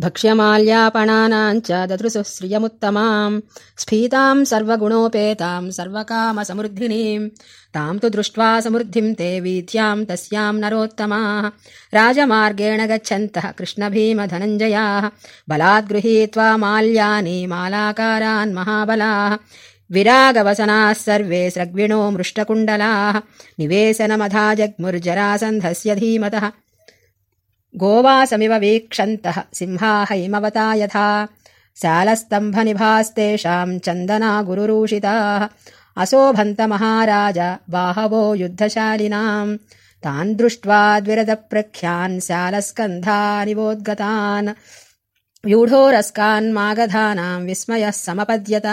भक्ष्यमाल्यापणानाम् च ददृशुः श्रियमुत्तमाम् स्फीताम् सर्वगुणोपेताम् सर्वकामसमृद्धिनीम्। ताम् तु दृष्ट्वा समृद्धिम् ते वीथ्याम् तस्याम् नरोत्तमाः। राजमार्गेण गच्छन्तः कृष्णभीमधनञ्जयाः। बलाद्गृहीत्वा माल्यानि मालाकारान् महाबलाः। विरागवसनाः सर्वे स्रग्विणो मृष्टकुण्डलाः। निवेशनमधाजग्मुर्जरासन्धस्य धीमतः गोवासमिव वीक्षन्तः सिंहाहैमवता यथा। शालस्तम्भनिभास्तेषाम् चन्दना गुरुरूषिताः। अशोभन्तमहाराज बाहवो युद्धशालिनाम्। तान् दृष्ट्वा द्विरदप्रख्यान् शालस्कन्धानिवोद्गतान्। व्यूढोरस्कान् मागधानाम् विस्मयः समपद्यत